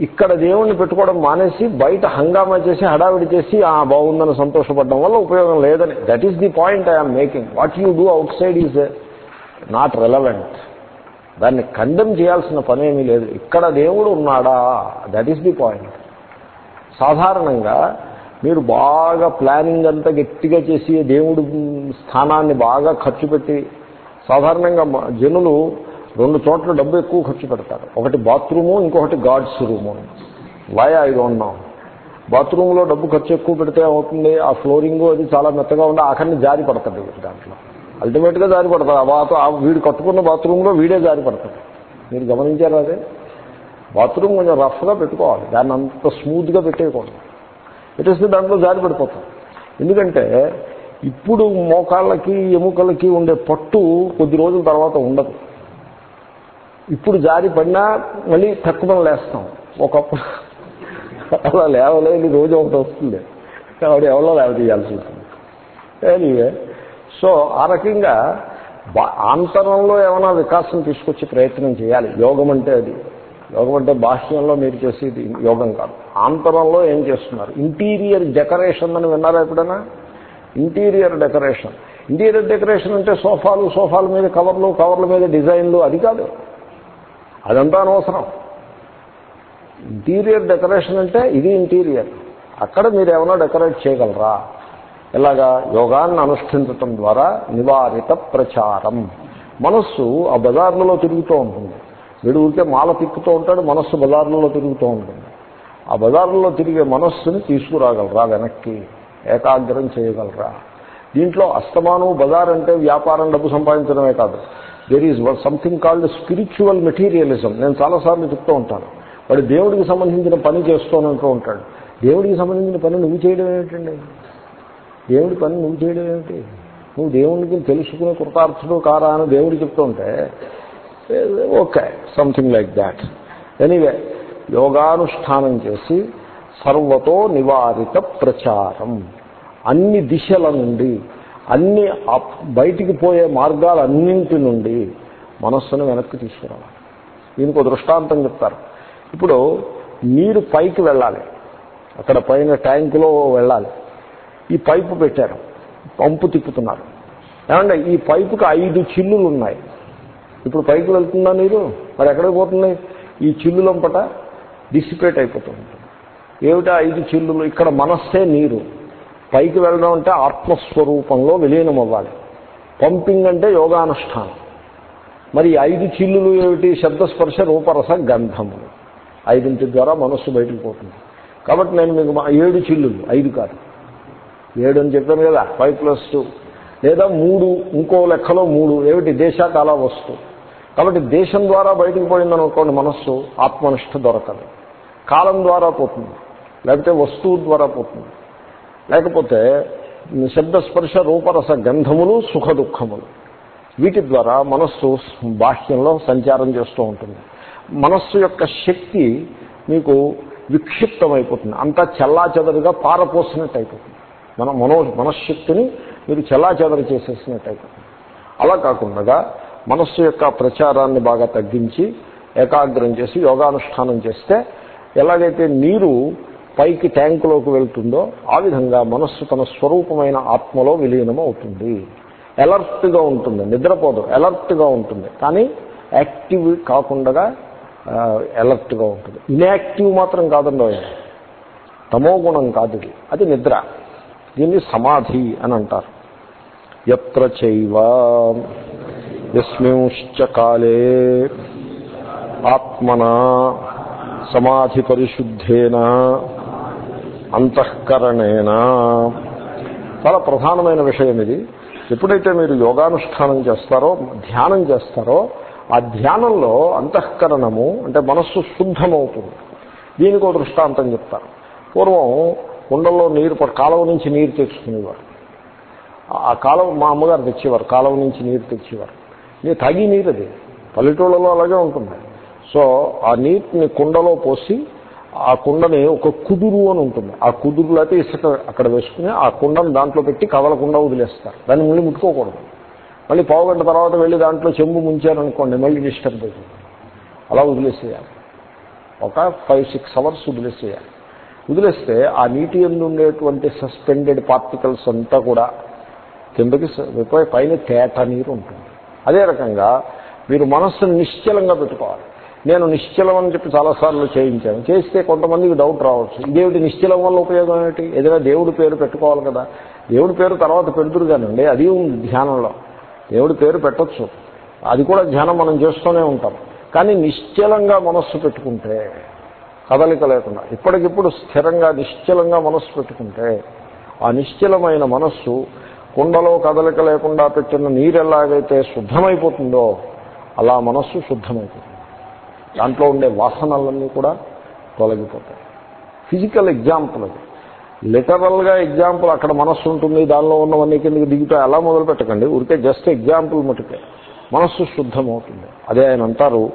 ఇక్కడ దేవుణ్ణి పెట్టుకోవడం మానేసి బయట హంగామా చేసి హడావిడి చేసి ఆ బాగుందని సంతోషపడడం వల్ల ఉపయోగం లేదని. That is the point I'm making what you do outside is not relevant దాన్ని ఖండం చేయాల్సిన పనేమీ లేదు. ఇక్కడ దేవుడు ఉన్నాడా? దట్ ఈస్ ది పాయింట్ సాధారణంగా మీరు బాగా ప్లానింగ్ అంతా గట్టిగా చేసి దేవుడు స్థానాన్ని బాగా ఖర్చు పెట్టి సాధారణంగా మ- జనులు రెండు చోట్ల డబ్బు ఎక్కువ ఖర్చు పెడతారు. ఒకటి బాత్రూము ఇంకొకటి God's room. Why I don't know బాత్రూంలో డబ్బు ఖర్చు ఎక్కువ పెడితే అవుతుంది ఆ ఫ్లోరింగ్ అది చాలా మెత్తగా ఉండి ఆఖరిని జారి పడుతుంది దాంట్లో. అల్టిమేట్గా జారి పడతాడు ఆ బాత్ ఆ వీడు కట్టుకున్న బాత్రూంలో వీడే జారి పడతాడు. మీరు గమనించారా అదే? బాత్రూమ్ కొంచెం రఫ్గా పెట్టుకోవాలి. దాన్ని అంత స్మూత్గా పెట్టేయకూడదు. పెట్టేస్తే దాంట్లో జారి పడిపోతాం. ఎందుకంటే ఇప్పుడు మోకాళ్ళకి ఎముకలకి ఉండే పట్టు కొద్ది రోజుల తర్వాత ఉండదు. ఇప్పుడు జారి పడినా మళ్ళీ తక్కువ లేస్తాం. ఒకప్పుడు అలా లేవలేని రోజు ఒకటి వస్తుంది. కాబట్టి ఎవరో లేవ తీయాల్సి ఉంటుంది. ఎనీవే సో ఆ రకంగా బా- ఆంతరంలో ఏమైనా వికాసం తీసుకొచ్చే ప్రయత్నం చేయాలి. యోగం అంటే అది. యోగం అంటే బాహ్యంలో మీరు చేసేది యోగం కాదు. ఆంతరంలో ఏం చేస్తున్నారు? ఇంటీరియర్ డెకరేషన్ అని విన్నారా ఎప్పుడైనా? Interior decoration. ఇంటీరియర్ డెకరేషన్ అంటే సోఫాలు సోఫాల మీద కవర్లు కవర్ల మీద డిజైన్లు అది కాదు. అదంతా అనవసరం. ఇంటీరియర్ డెకరేషన్ అంటే ఇది ఇంటీరియర్. అక్కడ మీరు ఏమైనా డెకరేట్ చేయగలరా? ఇలాగా యోగాన్ని అనుష్ఠించటం ద్వారా నివారిత ప్రచారం. మనస్సు ఆ బజార్లలో తిరుగుతూ ఉంటుంది. వీడు ఊరికే మాల తిప్పుతూ ఉంటాడు మనస్సు బజార్లలో తిరుగుతూ ఉంటుంది. ఆ బజార్లలో తిరిగే మనస్సుని తీసుకురాగలరా వెనక్కి? ఏకాగ్రం చేయగలరా? దీంట్లో అస్తమానం బజార్ అంటే వ్యాపారం డబ్బు సంపాదించడమే కాదు. There is something called spiritual materialism నేను చాలాసార్లు చెప్తూ ఉంటాను. వాడు దేవుడికి సంబంధించిన పని చేస్తూనంటూ ఉంటాడు. దేవుడికి సంబంధించిన పని నువ్వు చేయడం ఏమిటండి? దేవుడి పని నువ్వు చేయడం ఏమిటి? నువ్వు దేవుడికి తెలుసుకునే కృతార్థుడు కారా అని దేవుడు చెప్తుంటే okay something like that anyway యోగానుష్ఠానం చేసి సర్వతో నివారిత ప్రచారం. అన్ని దిశల నుండి అన్ని అప్- బయటికి పోయే మార్గాలన్నింటి నుండి మనస్సును వెనక్కి తీసుకురావాలి. దీనికి దృష్టాంతం చెప్తారు. ఇప్పుడు నీరు పైకి వెళ్ళాలి. అక్కడ పైన ట్యాంకులో వెళ్ళాలి. ఈ పైపు పెట్టారు. పంపు తిప్పుతున్నారు. ఏమంటే ఈ పైపుకి ఐదు చిల్లులు ఉన్నాయి ఇప్పుడు పైకి వెళ్తుందా నీరు? మరి ఎక్కడికి పోతుంది ఈ చిల్లులంపట డిసిపేట్ అయిపోతుంది. ఏమిటా ఐదు చిల్లులు? ఇక్కడ మనస్సే నీరు. పైకి వెళ్ళడం అంటే ఆత్మస్వరూపంలో విలీనం అవ్వాలి పంపింగ్ అంటే యోగానుష్ఠానం. మరి ఐదు చిల్లులు ఏమిటి? శబ్దస్పర్శ రూపరస గంధములు ఐదింటి ద్వారా మనస్సు బయటకు పోతుంది. కాబట్టి నేను మీకు మా- ఏడు చిల్లులు ఐదు కాదు. ఏడు అని చెప్పాను కదా ఫైవ్ ప్లస్ టూ లేదా మూడు ఇంకో లెక్కలో మూడు ఏమిటి? దేశాకాల వస్తు. కాబట్టి దేశం ద్వారా బయటకు పోయిందనుకోండి మనస్సు ఆత్మనిష్ట దొరకదు. కాలం ద్వారా పోతుంది. లేకపోతే వస్తువు ద్వారా పోతుంది. లేకపోతే శబ్దస్పర్శ రూపరస గంధములు సుఖ దుఃఖములు. వీటి ద్వారా మనస్సు బాహ్యంలో సంచారం చేస్తూ ఉంటుంది. మనస్సు యొక్క శక్తి మీకు విక్షిప్తమైపోతుంది. అంతా చెల్లాచెదరుగా పారపోసినట్టు అయిపోతుంది మన మనో మనశ్శక్తిని మీరు చెల్లాచెదరు చేసేసినట్టయితే. అలా కాకుండా మనస్సు యొక్క ప్రచారాన్ని బాగా తగ్గించి ఏకాగ్రం చేసి యోగానుష్ఠానం చేస్తే ఎలాగైతే నీరు పైకి ట్యాంకులోకి వెళ్తుందో ఆ విధంగా మనస్సు తన స్వరూపమైన ఆత్మలో విలీనం అవుతుంది అలర్ట్గా ఉంటుంది నిద్రపోదు అలర్ట్గా ఉంటుంది. కానీ యాక్టివ్ కాకుండా అలర్ట్గా ఉంటుంది. ఇన్యాక్టివ్ మాత్రం కాదండి తమో గుణం కాదు అది నిద్ర. దీన్ని సమాధి అని అంటారు. ఎత్ర చైవ యస్మింశ్చ కాలే ఆత్మన సమాధి పరిశుద్ధేన అంతఃకరణేన? చాలా ప్రధానమైన విషయం ఇది. ఎప్పుడైతే మీరు యోగానుష్ఠానం చేస్తారో ధ్యానం చేస్తారో ఆ ధ్యానంలో అంతఃకరణము అంటే మనస్సు శుద్ధమవుతుంది. దీనికి ఒక దృష్టాంతం చెప్తారు. పూర్వం కుండల్లో నీరు కాలువ నుంచి నీరు తెచ్చుకునేవారు. ఆ కాలువ మా అమ్మగారు తెచ్చేవారు కాలువ నుంచి నీరు తెచ్చేవారు. నీరు తాగి నీరు అది. పల్లెటూళ్ళలో అలాగే ఉంటుంది. సో ఆ నీటిని కుండలో పోసి ఆ కుండని ఒక కుదురు అని ఉంటుంది. ఆ కుదురులో అయితే ఇసుక అక్కడ వేసుకుని ఆ కుండను దాంట్లో పెట్టి కదలకుండా వదిలేస్తారు. దాన్ని మళ్ళీ ముట్టుకోకూడదు. మళ్ళీ పావు గంట తర్వాత వెళ్ళి దాంట్లో చెంబు ముంచారనుకోండి మళ్ళీ డిస్టర్బ్ అవుతుంది. అలా వదిలేసేయాలి. ఒక ఫైవ్ సిక్స్ అవర్స్ వదిలేసేయాలి. వదిలేస్తే ఆ నీటి ఎందు ఉండేటువంటి సస్పెండెడ్ పార్టికల్స్ అంతా కూడా కిందకి పైన తేట నీరు ఉంటుంది. అదే రకంగా మీరు మనస్సును నిశ్చలంగా పెట్టుకోవాలి. నేను నిశ్చలం అని చెప్పి చాలాసార్లు చేయించాను. చేస్తే కొంతమందికి డౌట్ రావచ్చు. ఇదేమిటి నిశ్చలం వల్ల ఉపయోగం ఏమిటి? ఏదైనా దేవుడి పేరు పెట్టుకోవాలి కదా. దేవుడి పేరు తర్వాత పెడుతురు కానండి. అది ఉంది ధ్యానంలో. దేవుడి పేరు పెట్టొచ్చు. అది కూడా ధ్యానం మనం చేస్తూనే ఉంటాం. కానీ నిశ్చలంగా మనస్సు పెట్టుకుంటే కదలిక లేకుండా ఇప్పటికిప్పుడు స్థిరంగా నిశ్చలంగా మనస్సు పెట్టుకుంటే ఆ నిశ్చలమైన మనస్సు కుండలో కదలిక లేకుండా పెట్టిన నీరు ఎలాగైతే శుద్ధమైపోతుందో అలా మనస్సు శుద్ధమైపోతుంది. దాంట్లో ఉండే వాసనలన్నీ కూడా తొలగిపోతాయి. ఫిజికల్ ఎగ్జాంపుల్ అది. లిటరల్గా ఎగ్జాంపుల్ అక్కడ మనస్సు ఉంటుంది దానిలో ఉన్నవన్నీ కిందకి దిగుతాయి అలా మొదలు పెట్టకండి ఉరికే జస్ట్ ఎగ్జాంపుల్ మటుకే. మనస్సు శుద్ధమవుతుంది. అదే ఆయన అంటారు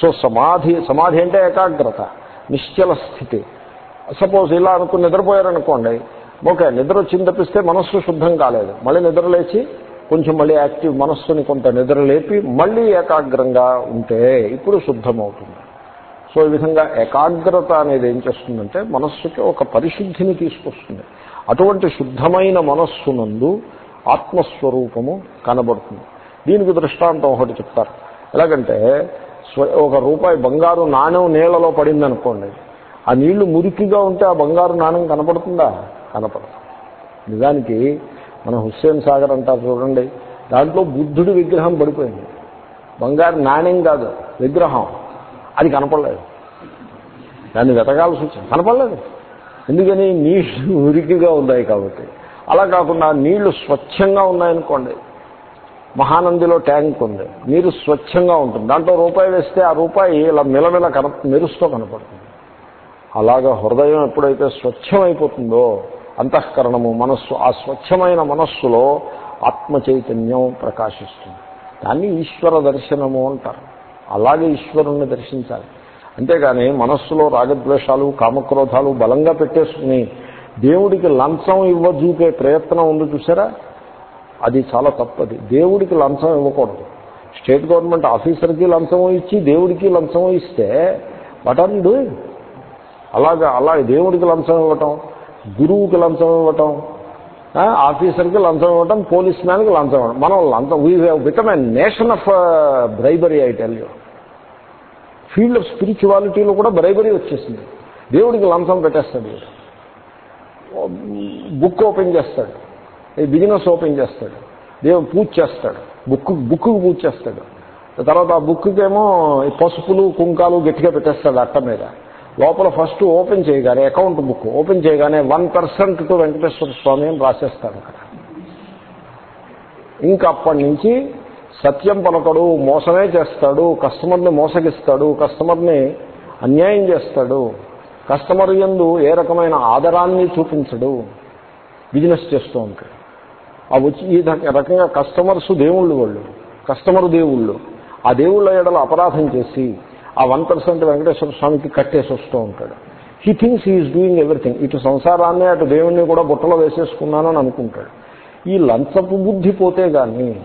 సో సమాధి సమాధి అంటే ఏకాగ్రత. నిశ్చల స్థితి సపోజ్ ఇలా అనుకుని నిద్రపోయారనుకోండి. ఓకే నిద్ర వచ్చింది తప్పిస్తే మనస్సు శుద్ధం కాలేదు. మళ్ళీ నిద్రలేచి కొంచెం మళ్ళీ యాక్టివ్ మనస్సుని కొంత నిద్ర లేపి మళ్ళీ ఏకాగ్రంగా ఉంటే ఇప్పుడు శుద్ధమవుతుంది. సో ఈ విధంగా ఏకాగ్రత అనేది ఏం చేస్తుందంటే మనస్సుకి ఒక పరిశుద్ధిని తీసుకొస్తుంది. అటువంటి శుద్ధమైన మనస్సునందు ఆత్మస్వరూపము కనబడుతుంది. దీనికి దృష్టాంతం ఒకటి చెప్తారు. ఎలాగంటే ఒక రూపాయి బంగారు నాణ్యం నీళ్ళలో పడింది అనుకోండి ఆ నీళ్ళు మురికిగా ఉంటే ఆ బంగారు నాణ్యం కనపడుతుందా? కనపడదు. నిజానికి మన హుస్సేన్ సాగర్ అంటారు చూడండి దాంట్లో బుద్ధుడి విగ్రహం పడిపోయింది. బంగారు నాణ్యం కాదు విగ్రహం. అది కనపడలేదు. దాన్ని వెతకాల్సి వచ్చింది. కనపడలేదు. ఎందుకని? నీళ్ళు మురికిగా ఉన్నాయి కాబట్టి. అలా కాకుండా నీళ్ళు స్వచ్ఛంగా ఉన్నాయనుకోండి మహానందిలో ట్యాంక్ ఉంది. నీరు స్వచ్ఛంగా ఉంటుంది. దాంట్లో రూపాయి వేస్తే ఆ రూపాయి ఇలా మిలమిల కన మెరుస్తూ కనపడుతుంది. అలాగా హృదయం ఎప్పుడైతే స్వచ్ఛమైపోతుందో అంతఃకరణము మనస్సు ఆ స్వచ్ఛమైన మనస్సులో ఆత్మ చైతన్యం ప్రకాశిస్తుంది. దాన్ని ఈశ్వర దర్శనము అంటారు. అలాగే ఈశ్వరుణ్ణి దర్శించాలి. అంతేగాని మనస్సులో రాగద్వేషాలు కామక్రోధాలు బలంగా పెట్టేసుకుని దేవుడికి లంచం ఇవ్వజూపే ప్రయత్నం ఉంది చూసారా? అది చాలా తప్పది. దేవుడికి లంచం ఇవ్వకూడదు. స్టేట్ గవర్నమెంట్ ఆఫీసర్కి లంచం ఇచ్చి దేవుడికి లంచం ఇస్తే వాట్ ఆర్ యూ డూయింగ్ అలాగా అలా దేవుడికి లంచం ఇవ్వటం గురువుకి లంచం ఇవ్వటం ఆఫీసర్కి లంచం ఇవ్వటం పోలీస్ మ్యాన్కి లంచం ఇవ్వడం మనం లంచం we become a nation of bribery I tell you field of స్పిరిచువాలిటీలో కూడా బ్రైబరీ వచ్చేసింది. దేవుడికి లంచం పెట్టేస్తాడు. బుక్ ఓపెన్ చేస్తాడు. బిజినెస్ ఓపెన్ చేస్తాడు. దేవుడు పూజ చేస్తాడు. బుక్ బుక్కు పూజ చేస్తాడు. తర్వాత ఆ బుక్కి ఈ పసుపులు కుంకాలు గట్టిగా పెట్టేస్తాడు అట్ట మీద. లోపల ఫస్ట్ ఓపెన్ చేయగానే అకౌంట్ బుక్ ఓపెన్ చేయగానే one percent to Venkateswara Swami అని రాసేస్తాడు అక్కడ. ఇంకా అప్పటి నుంచి సత్యం పలకడు మోసమే చేస్తాడు కస్టమర్ని మోసగిస్తాడు కస్టమర్ని అన్యాయం చేస్తాడు కస్టమర్ యందు ఏ రకమైన ఆదరాన్ని చూపించడు బిజినెస్ చేస్తూ ఉంటాడు. ఆ వచ్చి ఈ రకంగా కస్టమర్స్ దేవుళ్ళు వాళ్ళు. కస్టమర్ దేవుళ్ళు. ఆ దేవుళ్ళ ఎడల అపరాధం చేసి ఆ వన్ పర్సెంట్ వెంకటేశ్వర స్వామికి కట్టేసి వస్తూ ఉంటాడు. He things is doing everything ఇటు సంసారాన్ని అటు దేవుణ్ణి కూడా బుట్టలో వేసేసుకున్నానని అనుకుంటాడు. ఈ లంచపు బుద్ధి పోతే కానీ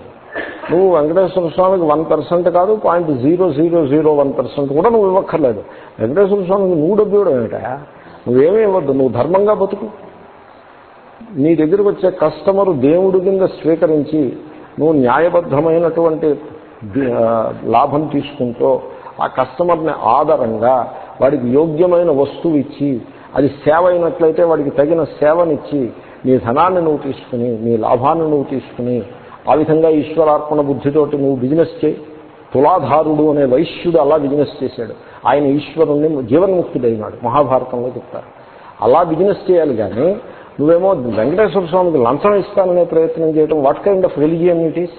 నువ్వు వెంకటేశ్వర స్వామికి వన్ పర్సెంట్ కాదు point zero zero zero one percent కూడా నువ్వు ఇవ్వక్కర్లేదు. వెంకటేశ్వర స్వామికి నువ్వు డబ్బు ఇవ్వడం ఏమిటా? నువ్వేమీ ఇవ్వద్దు. నువ్వు ధర్మంగా బతుకు. నీ దగ్గరకు వచ్చే కస్టమరు దేవుడి కింద స్వీకరించి నువ్వు న్యాయబద్ధమైనటువంటి లాభం తీసుకుంటూ ఆ కస్టమర్ని ఆధారంగా వాడికి యోగ్యమైన వస్తువు ఇచ్చి అది సేవ అయినట్లయితే వాడికి తగిన సేవనిచ్చి నీ ధనాన్ని నువ్వు తీసుకుని నీ లాభాన్ని నువ్వు తీసుకుని ఆ విధంగా ఈశ్వరార్పణ బుద్ధితోటి నువ్వు బిజినెస్ చేయి. తులాధారుడు అనే వైశ్యుడు అలా బిజినెస్ చేశాడు. ఆయన ఈశ్వరుణ్ణి జీవన్ముక్తుడైనాడు. మహాభారతంలో చెప్తారు. అలా బిజినెస్ చేయాలి కానీ నువ్వేమో వెంకటేశ్వర స్వామికి లంచం ఇస్తాననే ప్రయత్నం చేయటం what kind of religion it is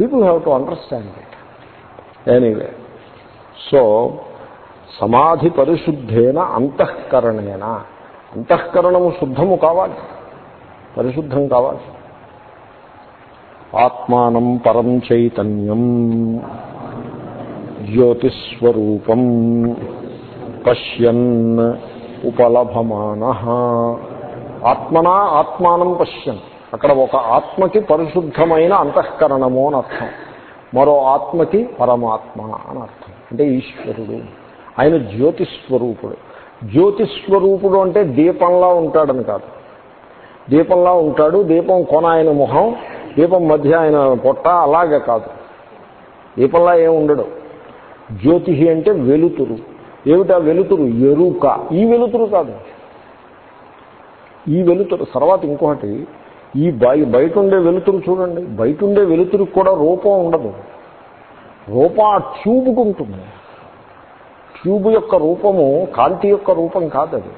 people have to understand it anyway so సమాధి పరిశుద్ధేన అంతఃకరణేన? అంతఃకరణము శుద్ధము కావాలి పరిశుద్ధం కావాలి. ఆత్మానం పరం చైతన్యం జ్యోతిస్వరూపం పశ్యన్ ఉపలభమాన. ఆత్మనా ఆత్మానం పశ్యన్. అక్కడ ఒక ఆత్మకి పరిశుద్ధమైన అంతఃకరణము అని అర్థం. మరో ఆత్మకి పరమాత్మ అని అర్థం. అంటే ఈశ్వరుడు. ఆయన జ్యోతిస్వరూపుడు. జ్యోతిస్వరూపుడు అంటే దీపంలా ఉంటాడని కాదు. దీపంలా ఉంటాడు. దీపం కొన ఆయన ముఖం దీపం మధ్య ఆయన పొట్ట అలాగే కాదు. దీపంలా ఏం ఉండడు. జ్యోతి అంటే వెలుతురు. ఏమిటా వెలుతురు? ఎరుక. ఈ వెలుతురు కాదు. ఈ వెలుతురు తర్వాత ఇంకొకటి ఈ బయ బయట ఉండే వెలుతురు చూడండి. బయట ఉండే వెలుతురుకు కూడా రూపం ఉండదు. రూపం ఆ ట్యూబ్కు ఉంటుంది. ట్యూబ్ యొక్క రూపము కాంతి యొక్క రూపం కాదు అది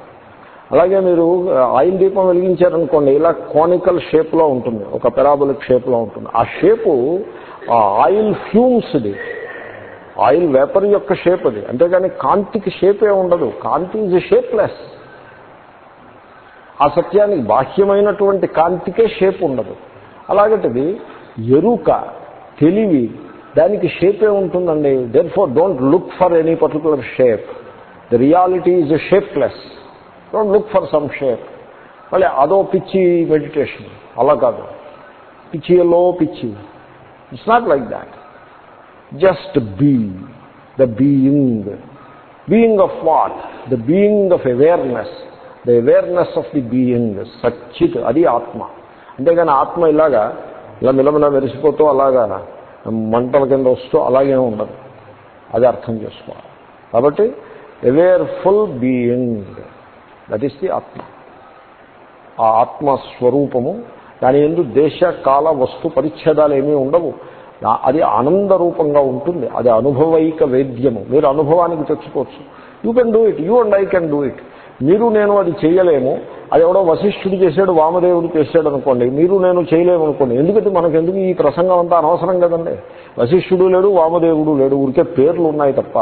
అలాగే మీరు ఆయిల్ దీపం వెలిగించారనుకోండి ఇలా కోనికల్ షేప్లో ఉంటుంది. ఒక పెరాబులిక్ షేప్లో ఉంటుంది. ఆ షేపు ఆ ఆయిల్ ఫ్యూమ్స్ది. ఆయిల్ వేపర్ యొక్క షేప్ అది. అంతేగాని కాంతికి షేపే ఉండదు. కాంతి ఈజ్ షేప్లెస్ ఆ సత్యానికి బాహ్యమైనటువంటి కాంతికే షేప్ ఉండదు. అలాగటిది ఎరుక తెలివి దానికి షేపే ఉంటుందండి? Then for don't look for any particular shape the reality is shapeless don't look for some shape మళ్ళీ అదో పిచ్చి మెడిటేషన్ అలా కాదు. పిచ్చిలో పిచ్చి. It's not like that just be the being being of what the being of awareness the awareness of the being సచ్చిత్ అది ఆత్మ. అంతేగాని ఆత్మ ఇలాగా ఇలా మిలమిల మెరిసిపోతూ అలాగా మంటల కింద వస్తూ అలాగే ఉండదు. అది అర్థం చేసుకోవాలి. కాబట్టి awareful being that is the atma. ఆ ఆత్మస్వరూపము దాని ఎందు దేశ కాల వస్తు పరిచ్ఛేదాలు ఏమీ ఉండవు. అది ఆనంద రూపంగా ఉంటుంది. అది అనుభవైక వేద్యము. మీరు అనుభవానికి తెచ్చుకోవచ్చు. You can do it you and I can do it మీరు నేను అది చేయలేము. అది ఎవడో వశిష్ఠుడు చేశాడు వామదేవుడు చేశాడు అనుకోండి. మీరు నేను చేయలేము అనుకోండి. ఎందుకంటే మనకెందుకు ఈ ప్రసంగం అంతా అనవసరం కదండి? వశిష్ఠుడు లేడు వామదేవుడు లేడు. ఊరికే పేర్లు ఉన్నాయి తప్ప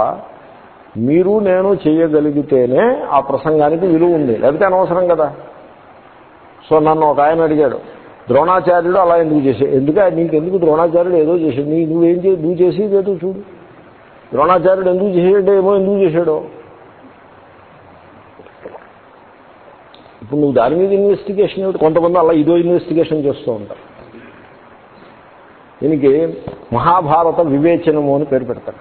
మీరు నేను చేయగలిగితేనే ఆ ప్రసంగానికి విలువ ఉంది. లేకపోతే అనవసరం కదా? సో నన్ను ఒక ఆయన అడిగాడు ద్రోణాచార్యుడు అలా ఎందుకు చేసే ఎందుకంటే నీకు ఎందుకు ద్రోణాచార్యుడు ఏదో చేసాడు నీ నువ్వేం చే నువ్వు చేసేది ఏదో చూడు. ద్రోణాచార్యుడు ఎందుకు చేసాడో ఏమో ఎందుకు చేశాడో. ఇప్పుడు నువ్వు దాని మీద ఇన్వెస్టిగేషన్ ఏమిటి? కొంతమంది అలా ఇదో ఇన్వెస్టిగేషన్ చేస్తూ ఉంటారు. దీనికి మహాభారత వివేచనము అని పేరు పెడతారు.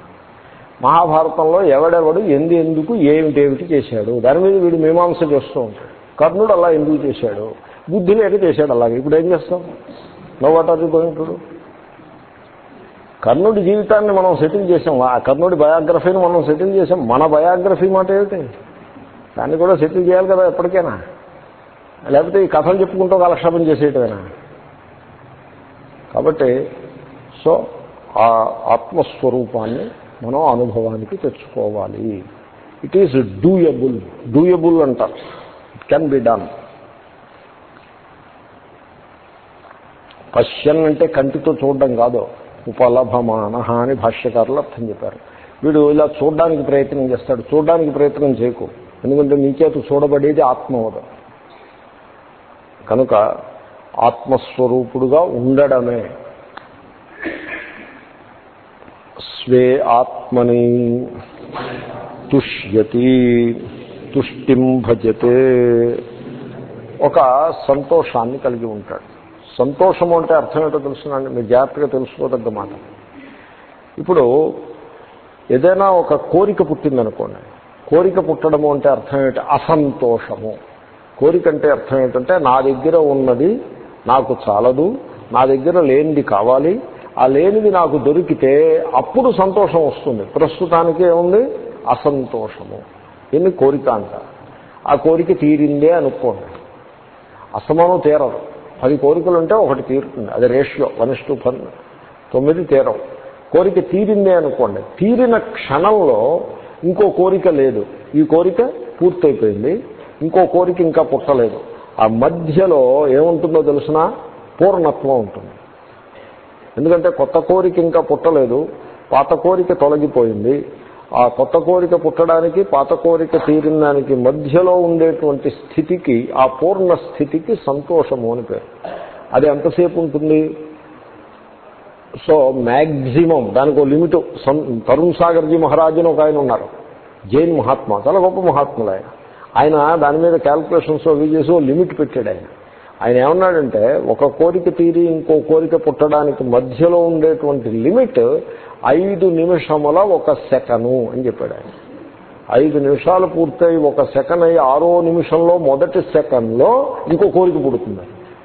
మహాభారతంలో ఎవడెవడు ఎందు ఎందుకు ఏమిటేమిటి చేశాడు? దాని మీద వీడు మీమాంస చేస్తూ ఉంటాడు. కర్ణుడు అలా ఎందుకు చేశాడు? బుద్ధి లేక చేశాడు అలాగే. ఇప్పుడు ఏం చేస్తాం? నో వాట్ ఆర్ గోయింగ్ కర్ణుడి జీవితాన్ని మనం సెటిల్ చేసాం. ఆ కర్ణుడి బయోగ్రఫీని మనం సెటిల్ చేసాం. మన బయోగ్రఫీ మాట ఏమిటి? దాన్ని కూడా సెటిల్ చేయాలి కదా ఎప్పటికైనా. లేకపోతే ఈ కథలు చెప్పుకుంటూ కాలక్షేపం చేసేటైనా కాబట్టి సో ఆ ఆత్మస్వరూపాన్ని మనం అనుభవానికి తెచ్చుకోవాలి. ఇట్ ఈజ్ డూయబుల్ డూయబుల్ అంటారు. ఇట్ కెన్ బి డన్ పశ్యన్ అంటే కంటితో చూడడం కాదు. ఉపలభమాన అని భాష్యకారులు అర్థం చెప్పారు. వీడు ఇలా చూడడానికి ప్రయత్నం చేస్తాడు. చూడడానికి ప్రయత్నం చేయకు. ఎందుకంటే నీ చేత చూడబడేది ఆత్మవదం. కనుక ఆత్మస్వరూపుడుగా ఉండడమే స్వే ఆత్మని తుష్యతి తుష్టిం భజతే. ఒక సంతోషాన్ని కలిగి ఉంటాడు. సంతోషము అంటే అర్థం ఏంటో తెలుసునండి మీరు జాగ్రత్తగా తెలుసుకోదగ్గ మాట. ఇప్పుడు ఏదైనా ఒక కోరిక పుట్టిందనుకోండి. కోరిక పుట్టడము అంటే అర్థం ఏంటి? అసంతోషము. కోరిక అంటే అర్థం ఏంటంటే నా దగ్గర ఉన్నది నాకు చాలదు నా దగ్గర లేనిది కావాలి ఆ లేనిది నాకు దొరికితే అప్పుడు సంతోషం వస్తుంది. ప్రస్తుతానికి ఏముంది? అసంతోషము. దీన్ని కోరిక అంట ఆ కోరిక తీరిందే అనుకోండి. అసమానం తీరదు. పది కోరికలు ఉంటే ఒకటి తీరుతుంది. అది రేషియో వన్ టు పన్ తొమ్మిది తీరం. కోరిక తీరిందే అనుకోండి. తీరిన క్షణంలో ఇంకో కోరిక లేదు. ఈ కోరిక పూర్తయిపోయింది. ఇంకో కోరిక ఇంకా పుట్టలేదు. ఆ మధ్యలో ఏముంటుందో తెలిసిన? పూర్ణత్వం ఉంటుంది. ఎందుకంటే కొత్త కోరిక ఇంకా పుట్టలేదు. పాత కోరిక తొలగిపోయింది. ఆ కొత్త కోరిక పుట్టడానికి పాత కోరిక తీరిందానికి మధ్యలో ఉండేటువంటి స్థితికి ఆ పూర్ణ స్థితికి సంతోషము అని పేరు. అది ఎంతసేపు ఉంటుంది? సో మ్యాక్సిమం దానికి ఒక లిమిట్. తరుణ్ సాగర్జీ మహారాజ్ అని ఒక ఆయన ఉన్నారు. జైన్ మహాత్మా చాలా గొప్ప మహాత్ములు ఆయన. ఆయన దాని మీద క్యాల్కులేషన్స్ అవి చేసి ఓ లిమిట్ పెట్టాడు ఆయన. ఆయన ఏమన్నాడంటే ఒక కోరిక తీరి ఇంకో కోరిక పుట్టడానికి మధ్యలో ఉండేటువంటి లిమిట్ ఐదు నిమిషముల ఒక సెకను అని చెప్పాడు ఆయన. ఐదు నిమిషాలు పూర్తయి ఒక సెకండ్ అయ్యి ఆరో నిమిషంలో మొదటి సెకండ్లో ఇంకో కోరిక పుడుతుంది.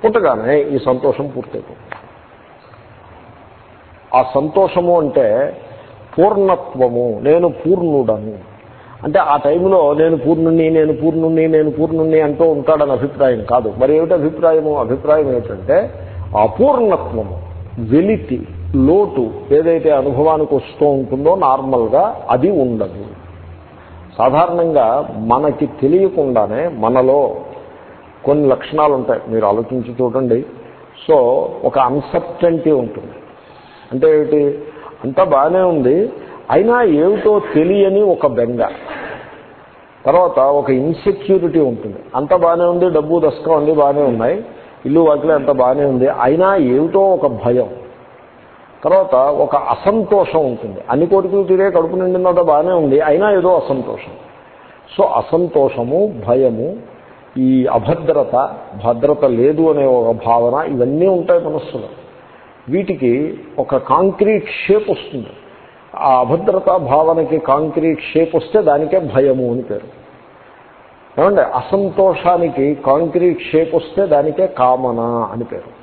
పుట్టగానే ఈ సంతోషం పూర్తయిపోతుంది. ఆ సంతోషము అంటే పూర్ణత్వము నేను పూర్ణుడను. అంటే ఆ టైంలో నేను పూర్ణుణ్ణి నేను పూర్ణుణ్ణి నేను పూర్ణుణ్ణి అంటూ ఉంటాడని అభిప్రాయం కాదు. మరి ఏమిటి అభిప్రాయము? అభిప్రాయం ఏంటంటే అపూర్ణత్వము వెలితి లోటు ఏదైతే అనుభవానికి వస్తూ ఉంటుందో నార్మల్గా అది ఉండదు. సాధారణంగా మనకి తెలియకుండానే మనలో కొన్ని లక్షణాలు ఉంటాయి మీరు ఆలోచించి చూడండి. సో ఒక అన్సర్టెంటీ ఉంటుంది. అంటే ఏమిటి? అంతా బాగానే ఉంది. అయినా ఏమిటో తెలియని ఒక బెంగ. తర్వాత ఒక ఇన్సెక్యూరిటీ ఉంటుంది. అంత బాగానే ఉంది డబ్బు దశకం అన్నీ బాగానే ఉన్నాయి. ఇల్లు వాటిలో అంత బాగానే ఉంది. అయినా ఏమిటో ఒక భయం. తర్వాత ఒక అసంతోషం ఉంటుంది. అన్ని కోరికలు తీరే కడుపు నిండినంత బాగానే ఉంది అయినా ఏదో అసంతోషం. సో అసంతోషము భయము ఈ అభద్రత భద్రత లేదు అనే ఒక భావన ఇవన్నీ ఉంటాయి మనస్సులో. వీటికి ఒక కాంక్రీట్ షేప్ వస్తుంది. ఆ అభద్రతా భావనకి కాంక్రీట్ షేప్ వస్తే దానికే భయము అని పేరు. ఏమంటే అసంతోషానికి కాంక్రీట్ షేప్ వస్తే దానికే కామన అని పేరు.